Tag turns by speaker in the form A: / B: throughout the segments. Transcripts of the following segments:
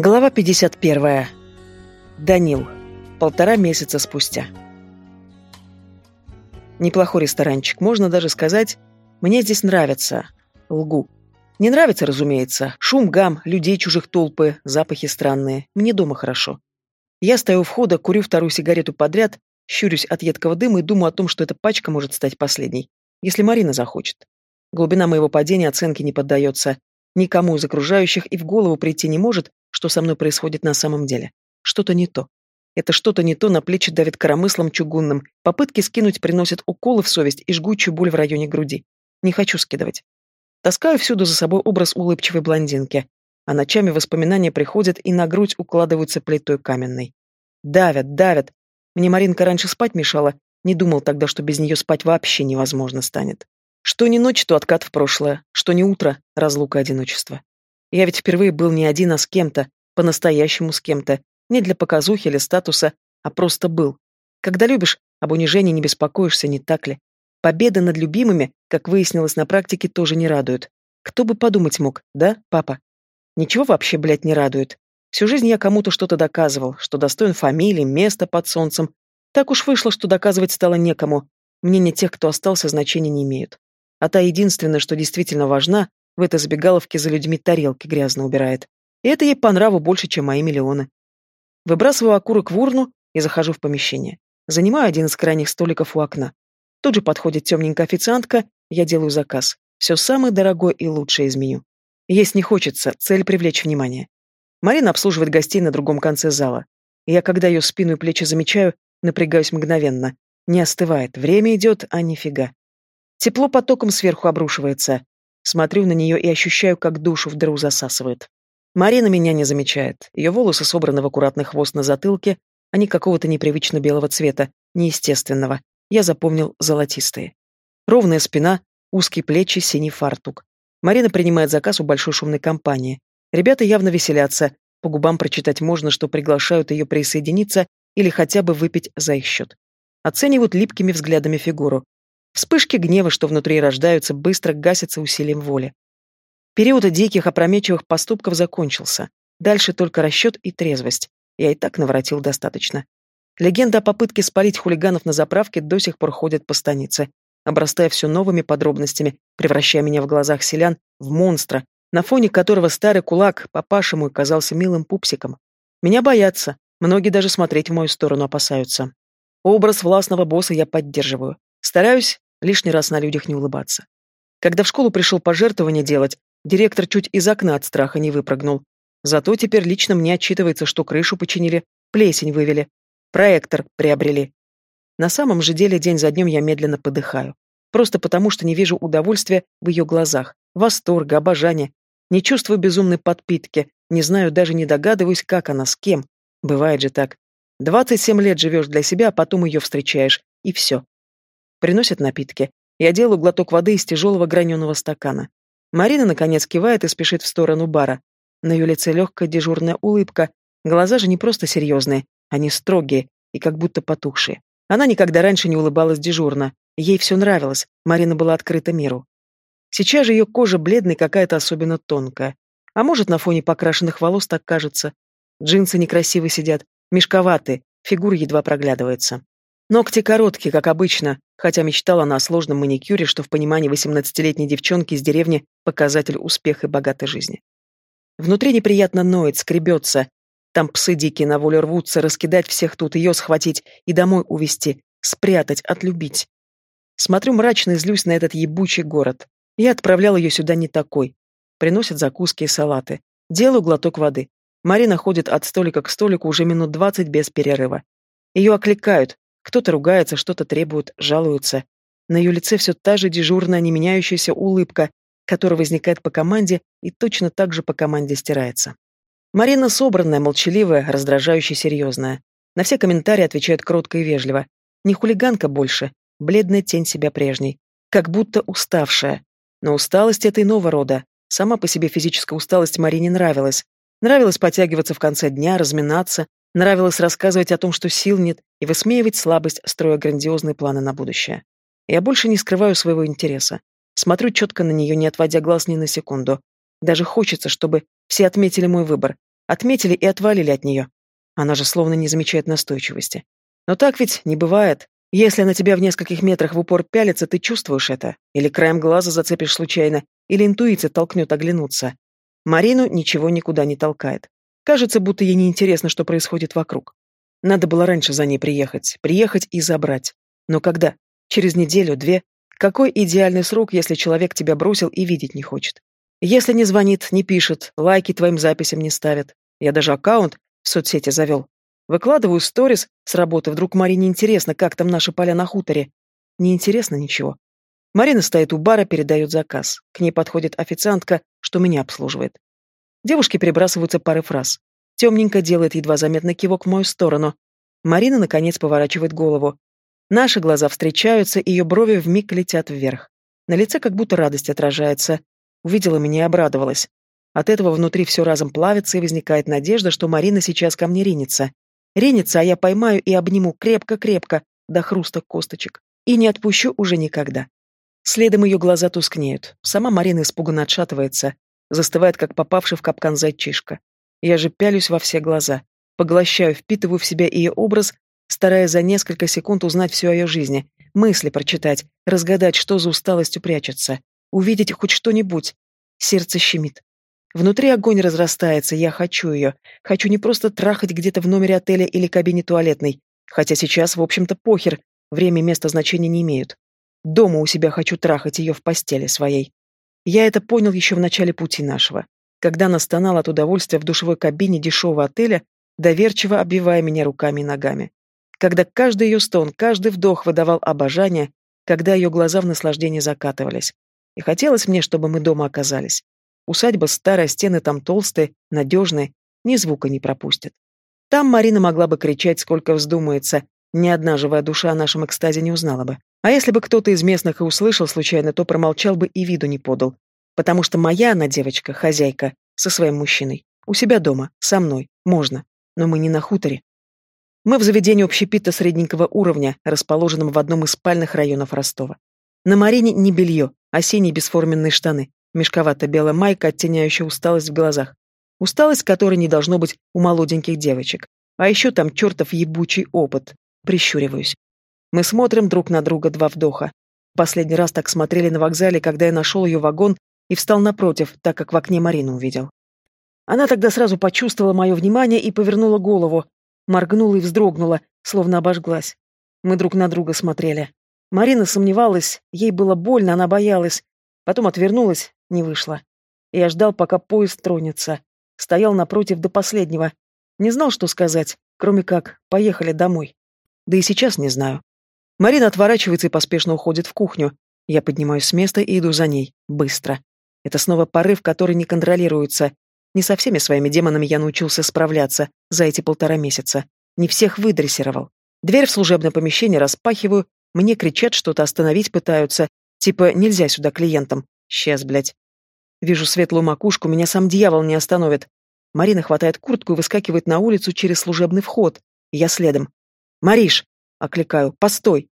A: Глава 51. Данил. Полтора месяца спустя. Неплохой ресторанчик, можно даже сказать, мне здесь нравится. Лгу. Не нравится, разумеется. Шум, гам, людей чужих толпы, запахи странные. Мне дома хорошо. Я стою у входа, курю вторую сигарету подряд, щурюсь от едкого дыма и думаю о том, что эта пачка может стать последней, если Марина захочет. Глубина моего падения оценке не поддается. Никому из окружающих и в голову прийти не может, что со мной происходит на самом деле. Что-то не то. Это что-то не то на плечи давит коромыслом чугунным. Попытки скинуть приносят уколы в совесть и жгучую боль в районе груди. Не хочу скидывать. Таскаю всюду за собой образ улыбчивой блондинки. А ночами воспоминания приходят и на грудь укладываются плитой каменной. Давят, давят. Мне Маринка раньше спать мешала. Не думал тогда, что без нее спать вообще невозможно станет. Что не ночь, то откат в прошлое. Что не утро, разлука одиночества. Я ведь впервые был не один, а с кем-то, по-настоящему с кем-то, не для показухи или статуса, а просто был. Когда любишь, об унижении не беспокоишься, не так ли? Победа над любимыми, как выяснилось на практике, тоже не радует. Кто бы подумать мог, да, папа? Ничего вообще, блядь, не радует. Всю жизнь я кому-то что-то доказывал, что достоин фамилии, места под солнцем. Так уж вышло, что доказывать стало некому. Мнение тех, кто остался, значения не имеют. А та единственная, что действительно важна, в этой забегаловке за людьми тарелки грязно убирает. И это ей по нраву больше, чем мои миллионы. Выбрасываю окурок в урну и захожу в помещение. Занимаю один из крайних столиков у окна. Тут же подходит темненькая официантка, я делаю заказ. Все самое дорогое и лучшее из меню. Есть не хочется, цель привлечь внимание. Марина обслуживает гостей на другом конце зала. Я, когда ее спину и плечи замечаю, напрягаюсь мгновенно. Не остывает, время идет, а нифига. Тепло потоком сверху обрушивается. Смотрю на нее и ощущаю, как душу в дыру засасывает. Марина меня не замечает. Ее волосы собраны в аккуратный хвост на затылке, они какого-то непривычно белого цвета, неестественного. Я запомнил золотистые. Ровная спина, узкие плечи, синий фартук. Марина принимает заказ у большой шумной компании. Ребята явно веселятся, по губам прочитать можно, что приглашают ее присоединиться или хотя бы выпить за их счет. Оценивают липкими взглядами фигуру. Вспышки гнева, что внутри рождаются, быстро гасятся усилием воли. Период диких, опрометчивых поступков закончился. Дальше только расчет и трезвость. Я и так наворотил достаточно. Легенда о попытке спалить хулиганов на заправке до сих пор ходит по станице, обрастая все новыми подробностями, превращая меня в глазах селян в монстра, на фоне которого старый кулак, папаша мой, казался милым пупсиком. Меня боятся, многие даже смотреть в мою сторону опасаются. Образ властного босса я поддерживаю. Стараюсь лишний раз на людях не улыбаться. Когда в школу пришел пожертвование делать, директор чуть из окна от страха не выпрыгнул. Зато теперь лично мне отчитывается, что крышу починили, плесень вывели, проектор приобрели. На самом же деле день за днем я медленно подыхаю. Просто потому, что не вижу удовольствия в ее глазах, восторга, обожания. Не чувствую безумной подпитки, не знаю, даже не догадываюсь, как она, с кем. Бывает же так. Двадцать семь лет живешь для себя, а потом ее встречаешь, и все. Приносят напитки. Я делаю глоток воды из тяжелого граненого стакана. Марина, наконец, кивает и спешит в сторону бара. На ее лице легкая дежурная улыбка. Глаза же не просто серьезные, они строгие и как будто потухшие. Она никогда раньше не улыбалась дежурно. Ей все нравилось, Марина была открыта миру. Сейчас же ее кожа бледная какая-то особенно тонкая. А может, на фоне покрашенных волос так кажется. Джинсы некрасиво сидят, мешковатые, фигура едва проглядывается. Ногти короткие, как обычно, хотя мечтала она о сложном маникюре, что в понимании восемнадцатилетней девчонки из деревни показатель успеха и богатой жизни. Внутри неприятно ноет, скребется. Там псы дикие на волю рвутся, раскидать всех тут, ее схватить и домой увести, спрятать, отлюбить. Смотрю мрачно и злюсь на этот ебучий город. Я отправлял ее сюда не такой. Приносят закуски и салаты. Делаю глоток воды. Марина ходит от столика к столику уже минут двадцать без перерыва. Ее окликают, кто-то ругается, что-то требует, жалуется. На ее лице все та же дежурная, не меняющаяся улыбка, которая возникает по команде и точно так же по команде стирается. Марина собранная, молчаливая, раздражающая, серьезная. На все комментарии отвечает кротко и вежливо. Не хулиганка больше, бледная тень себя прежней. Как будто уставшая. Но усталость этой иного рода. Сама по себе физическая усталость Марине нравилась. Нравилось подтягиваться в конце дня, разминаться, Нравилось рассказывать о том, что сил нет, и высмеивать слабость, строя грандиозные планы на будущее. Я больше не скрываю своего интереса. Смотрю четко на нее, не отводя глаз ни на секунду. Даже хочется, чтобы все отметили мой выбор. Отметили и отвалили от нее. Она же словно не замечает настойчивости. Но так ведь не бывает. Если на тебя в нескольких метрах в упор пялится, ты чувствуешь это. Или краем глаза зацепишь случайно, или интуиция толкнет оглянуться. Марину ничего никуда не толкает. Кажется, будто ей неинтересно, что происходит вокруг. Надо было раньше за ней приехать, приехать и забрать. Но когда? Через неделю, две? Какой идеальный срок, если человек тебя бросил и видеть не хочет? Если не звонит, не пишет, лайки твоим записям не ставит. Я даже аккаунт в соцсети завел. Выкладываю сторис с работы, вдруг Марине интересно, как там наши поля на хуторе. Не интересно ничего. Марина стоит у бара, передает заказ. К ней подходит официантка, что меня обслуживает. Девушки перебрасываются пары фраз. Темненько делает едва заметный кивок в мою сторону. Марина, наконец, поворачивает голову. Наши глаза встречаются, ее брови вмиг летят вверх. На лице как будто радость отражается. Увидела меня и обрадовалась. От этого внутри все разом плавится и возникает надежда, что Марина сейчас ко мне ринется. Ринется, а я поймаю и обниму крепко-крепко, до хруста косточек. И не отпущу уже никогда. Следом ее глаза тускнеют. Сама Марина испуганно отшатывается. Застывает, как попавший в капкан зайчишка. Я же пялюсь во все глаза. Поглощаю, впитываю в себя ее образ, стараясь за несколько секунд узнать все о ее жизни, мысли прочитать, разгадать, что за усталостью прячется, увидеть хоть что-нибудь. Сердце щемит. Внутри огонь разрастается, я хочу ее. Хочу не просто трахать где-то в номере отеля или кабине туалетной, хотя сейчас, в общем-то, похер, время и место значения не имеют. Дома у себя хочу трахать ее в постели своей. Я это понял еще в начале пути нашего, когда она стонала от удовольствия в душевой кабине дешевого отеля, доверчиво обвивая меня руками и ногами. Когда каждый ее стон, каждый вдох выдавал обожание, когда ее глаза в наслаждении закатывались. И хотелось мне, чтобы мы дома оказались. Усадьба старая, стены там толстые, надежные, ни звука не пропустят. Там Марина могла бы кричать, сколько вздумается, ни одна живая душа о нашем экстазе не узнала бы. А если бы кто-то из местных и услышал случайно, то промолчал бы и виду не подал. Потому что моя она девочка, хозяйка, со своим мужчиной. У себя дома, со мной, можно. Но мы не на хуторе. Мы в заведении общепита средненького уровня, расположенном в одном из спальных районов Ростова. На Марине не белье, а синие бесформенные штаны, мешковато-белая майка, оттеняющая усталость в глазах. Усталость, которой не должно быть у молоденьких девочек. А еще там чертов ебучий опыт. Прищуриваюсь. Мы смотрим друг на друга два вдоха. Последний раз так смотрели на вокзале, когда я нашел ее вагон и встал напротив, так как в окне Марину увидел. Она тогда сразу почувствовала мое внимание и повернула голову, моргнула и вздрогнула, словно обожглась. Мы друг на друга смотрели. Марина сомневалась, ей было больно, она боялась. Потом отвернулась, не вышла. Я ждал, пока поезд тронется. Стоял напротив до последнего. Не знал, что сказать, кроме как «поехали домой». Да и сейчас не знаю. Марина отворачивается и поспешно уходит в кухню. Я поднимаюсь с места и иду за ней. Быстро. Это снова порыв, который не контролируется. Не со всеми своими демонами я научился справляться за эти полтора месяца. Не всех выдрессировал. Дверь в служебное помещение распахиваю, мне кричат, что-то остановить пытаются. Типа, нельзя сюда клиентам. Сейчас, блядь. Вижу светлую макушку, меня сам дьявол не остановит. Марина хватает куртку и выскакивает на улицу через служебный вход. Я следом. «Мариш!» — окликаю. «Постой!»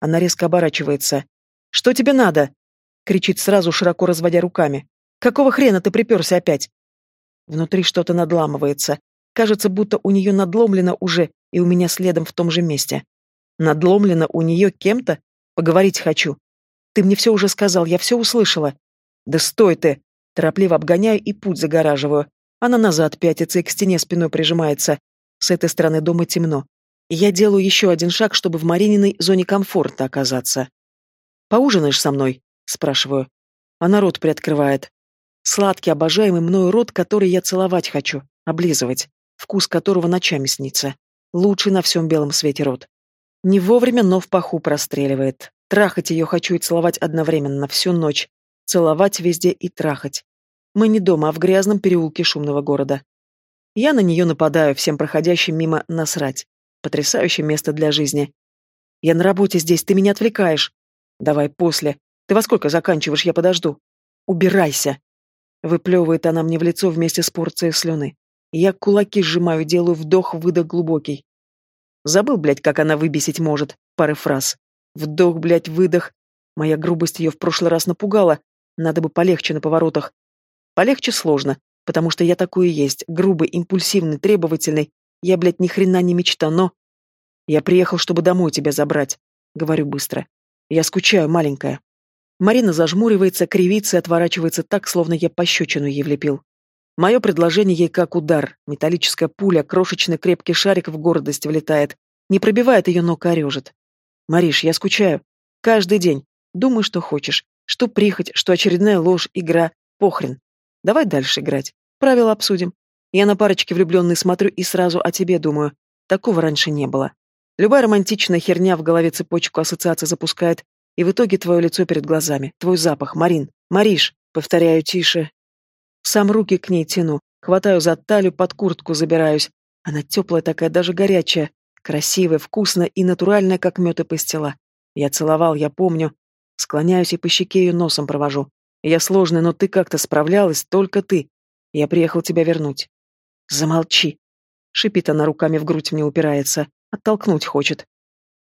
A: Она резко оборачивается. «Что тебе надо?» — кричит сразу, широко разводя руками. «Какого хрена ты приперся опять?» Внутри что-то надламывается. Кажется, будто у нее надломлено уже, и у меня следом в том же месте. Надломлено у нее кем-то? Поговорить хочу. Ты мне все уже сказал, я все услышала. Да стой ты! Торопливо обгоняю и путь загораживаю. Она назад пятится и к стене спиной прижимается. С этой стороны дома темно. Я делаю еще один шаг, чтобы в Марининой зоне комфорта оказаться. «Поужинаешь со мной?» — спрашиваю. Она рот приоткрывает. Сладкий, обожаемый мною рот, который я целовать хочу, облизывать, вкус которого ночами снится. Лучший на всем белом свете рот. Не вовремя, но в паху простреливает. Трахать ее хочу и целовать одновременно, всю ночь. Целовать везде и трахать. Мы не дома, а в грязном переулке шумного города. Я на нее нападаю, всем проходящим мимо насрать. Потрясающее место для жизни. Я на работе здесь, ты меня отвлекаешь. Давай после. Ты во сколько заканчиваешь, я подожду. Убирайся. Выплевывает она мне в лицо вместе с порцией слюны. Я кулаки сжимаю, делаю вдох-выдох глубокий. Забыл, блядь, как она выбесить может. Пары фраз. Вдох, блядь, выдох. Моя грубость ее в прошлый раз напугала. Надо бы полегче на поворотах. Полегче сложно. Потому что я такой и есть, грубый, импульсивный, требовательный. Я, блядь, ни хрена не мечта, но... Я приехал, чтобы домой тебя забрать. Говорю быстро. Я скучаю, маленькая. Марина зажмуривается, кривится и отворачивается так, словно я пощечину ей влепил. Мое предложение ей как удар. Металлическая пуля, крошечный крепкий шарик в гордость влетает. Не пробивает ее, но корежит. Мариш, я скучаю. Каждый день. Думай, что хочешь. Что прихоть, что очередная ложь, игра. Похрен. Давай дальше играть. Правила обсудим. Я на парочке влюбленный смотрю и сразу о тебе думаю. Такого раньше не было. Любая романтичная херня в голове цепочку ассоциаций запускает, и в итоге твое лицо перед глазами, твой запах, Марин, Мариш, повторяю тише. Сам руки к ней тяну, хватаю за талию, под куртку забираюсь. Она теплая такая, даже горячая, красивая, вкусная и натуральная, как мед и пастила. Я целовал, я помню. Склоняюсь и по щеке ее носом провожу. Я сложный, но ты как-то справлялась, только ты. Я приехал тебя вернуть. Замолчи. Шипит она руками в грудь мне упирается. Оттолкнуть хочет.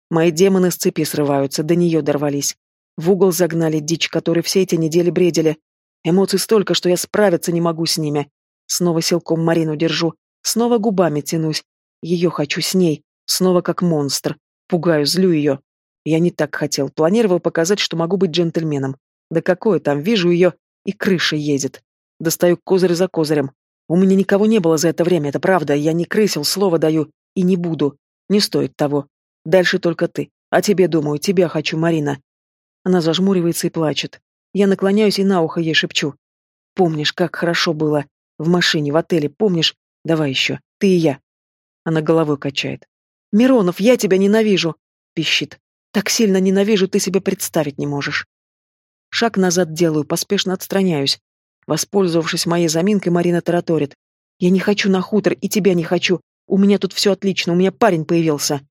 A: Мои демоны с цепи срываются, до нее дорвались. В угол загнали дичь, которой все эти недели бредили. Эмоций столько, что я справиться не могу с ними. Снова силком Марину держу, снова губами тянусь. Ее хочу с ней, снова как монстр. Пугаю, злю ее. Я не так хотел, планировал показать, что могу быть джентльменом. Да какое там, вижу ее, и крыша едет. Достаю козырь за козырем. У меня никого не было за это время, это правда, я не крысил, слово даю, и не буду. Не стоит того. Дальше только ты. А тебе думаю, тебя хочу, Марина. Она зажмуривается и плачет. Я наклоняюсь и на ухо ей шепчу. Помнишь, как хорошо было? В машине, в отеле, помнишь? Давай еще. Ты и я. Она головой качает. «Миронов, я тебя ненавижу!» Пищит. «Так сильно ненавижу, ты себе представить не можешь». Шаг назад делаю, поспешно отстраняюсь. Воспользовавшись моей заминкой, Марина тараторит. «Я не хочу на хутор, и тебя не хочу. У меня тут все отлично, у меня парень появился.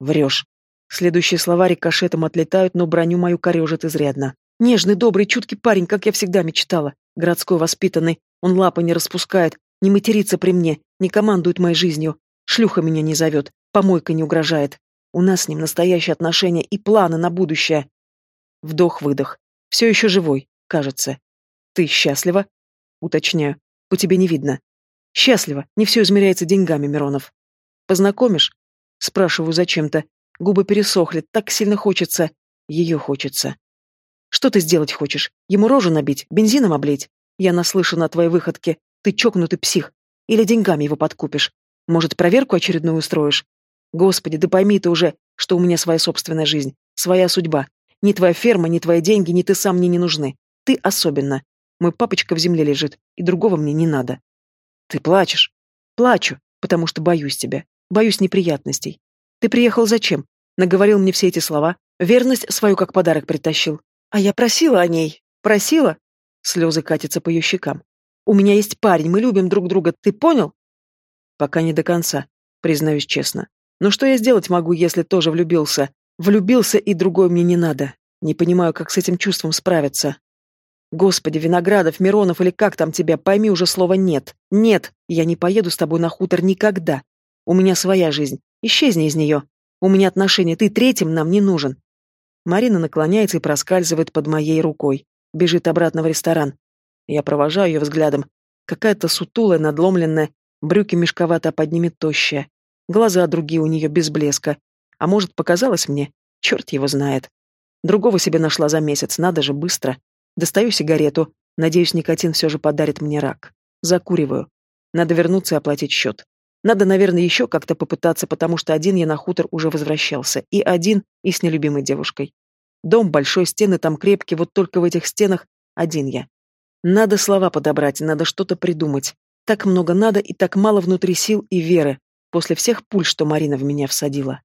A: Врешь. Следующие слова рикошетом отлетают, но броню мою корежит изрядно. Нежный, добрый, чуткий парень, как я всегда мечтала. Городской воспитанный. Он лапы не распускает, не матерится при мне, не командует моей жизнью. Шлюха меня не зовет, помойка не угрожает. У нас с ним настоящие отношения и планы на будущее. Вдох-выдох. Все еще живой, кажется. Ты счастлива? Уточняю. По тебе не видно. Счастливо, не все измеряется деньгами, Миронов. Познакомишь? Спрашиваю зачем-то. Губы пересохли, так сильно хочется. Ее хочется. Что ты сделать хочешь? Ему рожу набить, бензином облить? Я наслышана о твоей выходке. Ты чокнутый псих. Или деньгами его подкупишь? Может, проверку очередную устроишь? Господи, да пойми ты уже, что у меня своя собственная жизнь, своя судьба. Ни твоя ферма, ни твои деньги, ни ты сам мне не нужны. Ты особенно. Мой папочка в земле лежит, и другого мне не надо. Ты плачешь? Плачу, потому что боюсь тебя. Боюсь неприятностей. Ты приехал зачем? Наговорил мне все эти слова. Верность свою как подарок притащил. А я просила о ней. Просила? Слезы катятся по ее щекам. У меня есть парень, мы любим друг друга. Ты понял? Пока не до конца, признаюсь честно. Но что я сделать могу, если тоже влюбился? Влюбился, и другой мне не надо. Не понимаю, как с этим чувством справиться. Господи, Виноградов, Миронов или как там тебя, пойми уже слово «нет». Нет, я не поеду с тобой на хутор никогда. У меня своя жизнь. Исчезни из нее. У меня отношения, ты третьим нам не нужен. Марина наклоняется и проскальзывает под моей рукой. Бежит обратно в ресторан. Я провожаю ее взглядом. Какая-то сутулая, надломленная, брюки мешковато, а под ними тощая. Глаза другие у нее без блеска. А может, показалось мне? Черт его знает. Другого себе нашла за месяц, надо же, быстро. Достаю сигарету. Надеюсь, никотин все же подарит мне рак. Закуриваю. Надо вернуться и оплатить счет. Надо, наверное, еще как-то попытаться, потому что один я на хутор уже возвращался. И один, и с нелюбимой девушкой. Дом большой, стены там крепкие, вот только в этих стенах один я. Надо слова подобрать, надо что-то придумать. Так много надо и так мало внутри сил и веры, после всех пуль, что Марина в меня всадила.